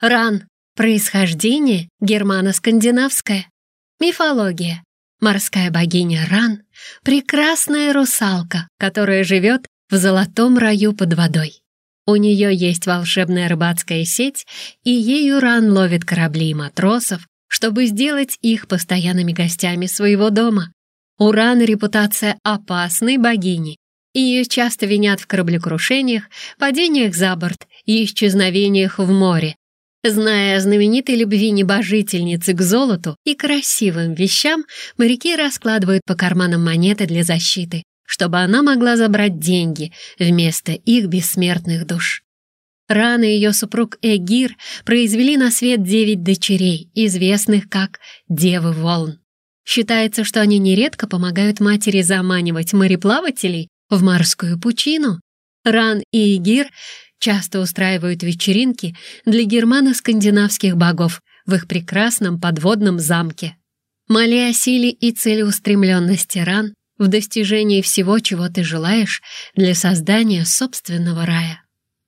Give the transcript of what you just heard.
Ран. Происхождение германо-скандинавское. Мифология. Морская богиня Ран — прекрасная русалка, которая живет в золотом раю под водой. У нее есть волшебная рыбацкая сеть, и ею Ран ловит корабли и матросов, чтобы сделать их постоянными гостями своего дома. У Ран репутация опасной богини, ее часто винят в кораблекрушениях, падениях за борт и исчезновениях в море, Зная о знаменитой любви небожительницы к золоту и красивым вещам, моряки раскладывают по карманам монеты для защиты, чтобы она могла забрать деньги вместо их бессмертных душ. Рано ее супруг Эгир произвели на свет девять дочерей, известных как «девы волн». Считается, что они нередко помогают матери заманивать мореплавателей в морскую пучину. Ран и Эгир часто устраивают вечеринки для германо-скандинавских богов в их прекрасном подводном замке. Моли о силе и целеустремленности ран в достижении всего, чего ты желаешь для создания собственного рая.